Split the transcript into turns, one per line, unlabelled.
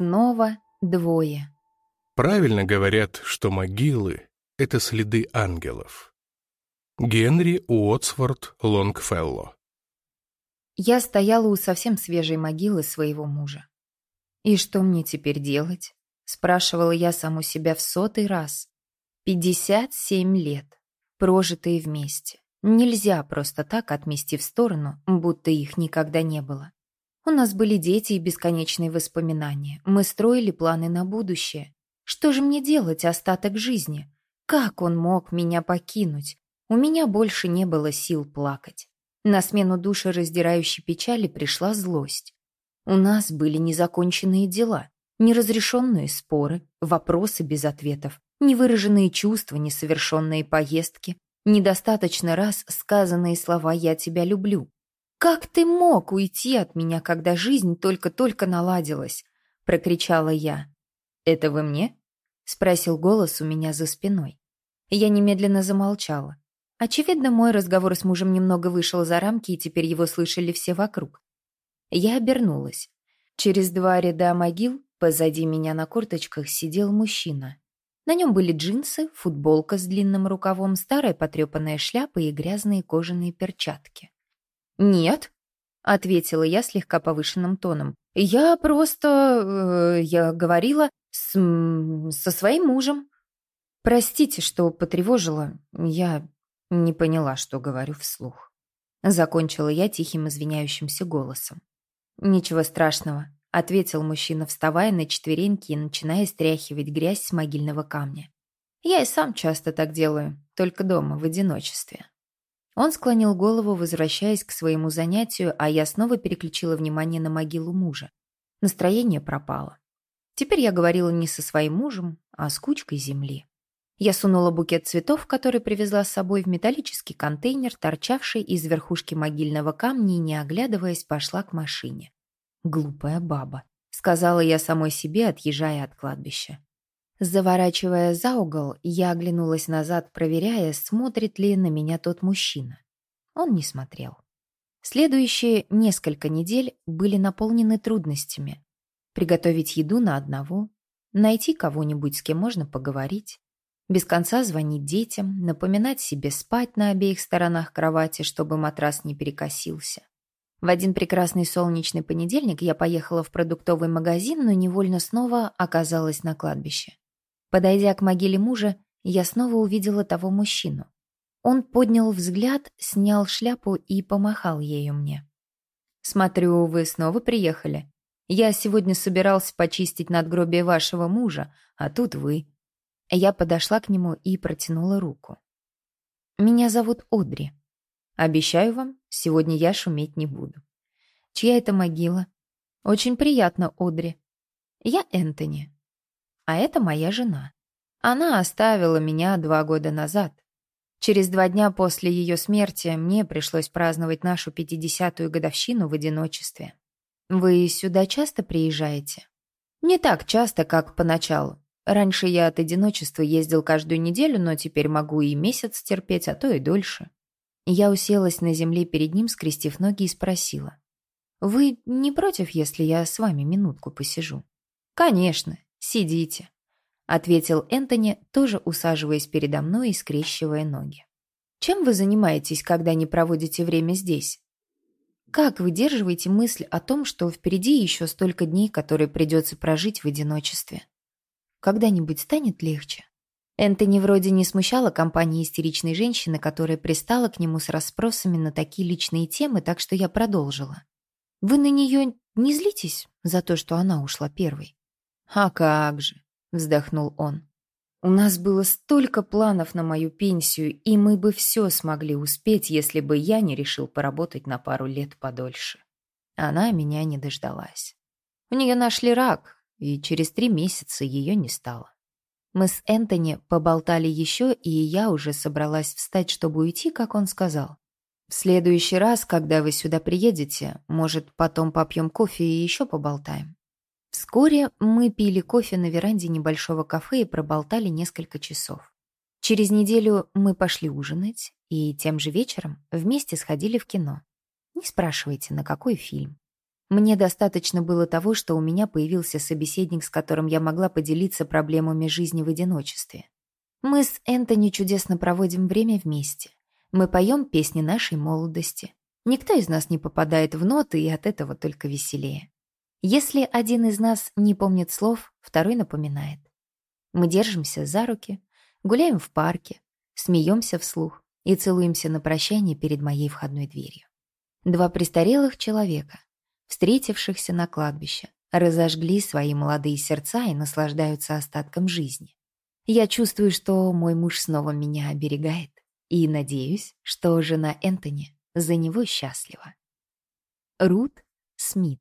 снова двое.
Правильно говорят, что могилы — это следы ангелов. Генри Уотсворт Лонгфелло
Я стояла у совсем свежей могилы своего мужа. «И что мне теперь делать?» — спрашивала я саму себя в сотый раз. «Пятьдесят семь лет, прожитые вместе. Нельзя просто так отмести в сторону, будто их никогда не было. У нас были дети и бесконечные воспоминания. Мы строили планы на будущее. Что же мне делать остаток жизни? Как он мог меня покинуть? У меня больше не было сил плакать. На смену душераздирающей печали пришла злость. У нас были незаконченные дела, неразрешенные споры, вопросы без ответов, невыраженные чувства, несовершенные поездки, недостаточно раз сказанные слова «я тебя люблю». «Как ты мог уйти от меня, когда жизнь только-только наладилась?» — прокричала я. «Это вы мне?» — спросил голос у меня за спиной. Я немедленно замолчала. Очевидно, мой разговор с мужем немного вышел за рамки, и теперь его слышали все вокруг. Я обернулась. Через два ряда могил позади меня на корточках сидел мужчина. На нем были джинсы, футболка с длинным рукавом, старая потрепанная шляпа и грязные кожаные перчатки. «Нет», — ответила я слегка повышенным тоном. «Я просто... Э, я говорила с... со своим мужем». «Простите, что потревожила. Я не поняла, что говорю вслух». Закончила я тихим извиняющимся голосом. «Ничего страшного», — ответил мужчина, вставая на четвереньки и начиная стряхивать грязь с могильного камня. «Я и сам часто так делаю, только дома, в одиночестве». Он склонил голову, возвращаясь к своему занятию, а я снова переключила внимание на могилу мужа. Настроение пропало. Теперь я говорила не со своим мужем, а с кучкой земли. Я сунула букет цветов, который привезла с собой в металлический контейнер, торчавший из верхушки могильного камня, и, не оглядываясь, пошла к машине. «Глупая баба», — сказала я самой себе, отъезжая от кладбища. Заворачивая за угол, я оглянулась назад, проверяя, смотрит ли на меня тот мужчина. Он не смотрел. Следующие несколько недель были наполнены трудностями. Приготовить еду на одного, найти кого-нибудь, с кем можно поговорить, без конца звонить детям, напоминать себе спать на обеих сторонах кровати, чтобы матрас не перекосился. В один прекрасный солнечный понедельник я поехала в продуктовый магазин, но невольно снова оказалась на кладбище. Подойдя к могиле мужа, я снова увидела того мужчину. Он поднял взгляд, снял шляпу и помахал ею мне. «Смотрю, вы снова приехали. Я сегодня собирался почистить надгробие вашего мужа, а тут вы». Я подошла к нему и протянула руку. «Меня зовут Одри. Обещаю вам, сегодня я шуметь не буду. Чья это могила? Очень приятно, Одри. Я Энтони. А это моя жена. Она оставила меня два года назад. Через два дня после ее смерти мне пришлось праздновать нашу пятидесятую годовщину в одиночестве. Вы сюда часто приезжаете? Не так часто, как поначалу. Раньше я от одиночества ездил каждую неделю, но теперь могу и месяц терпеть, а то и дольше. Я уселась на земле перед ним, скрестив ноги, и спросила. «Вы не против, если я с вами минутку посижу?» «Конечно. «Сидите», — ответил Энтони, тоже усаживаясь передо мной и скрещивая ноги. «Чем вы занимаетесь, когда не проводите время здесь? Как выдерживаете мысль о том, что впереди еще столько дней, которые придется прожить в одиночестве? Когда-нибудь станет легче?» Энтони вроде не смущала компания истеричной женщины, которая пристала к нему с расспросами на такие личные темы, так что я продолжила. «Вы на нее не злитесь за то, что она ушла первой?» «А как же!» — вздохнул он. «У нас было столько планов на мою пенсию, и мы бы все смогли успеть, если бы я не решил поработать на пару лет подольше. Она меня не дождалась. У нее нашли рак, и через три месяца ее не стало. Мы с Энтони поболтали еще, и я уже собралась встать, чтобы уйти, как он сказал. В следующий раз, когда вы сюда приедете, может, потом попьем кофе и еще поболтаем. Вскоре мы пили кофе на веранде небольшого кафе и проболтали несколько часов. Через неделю мы пошли ужинать и тем же вечером вместе сходили в кино. Не спрашивайте, на какой фильм. Мне достаточно было того, что у меня появился собеседник, с которым я могла поделиться проблемами жизни в одиночестве. Мы с Энтони чудесно проводим время вместе. Мы поем песни нашей молодости. Никто из нас не попадает в ноты, и от этого только веселее. Если один из нас не помнит слов, второй напоминает. Мы держимся за руки, гуляем в парке, смеемся вслух и целуемся на прощание перед моей входной дверью. Два престарелых человека, встретившихся на кладбище, разожгли свои молодые сердца и наслаждаются остатком жизни. Я чувствую, что мой муж снова меня оберегает, и надеюсь, что жена Энтони за него счастлива. Рут Смит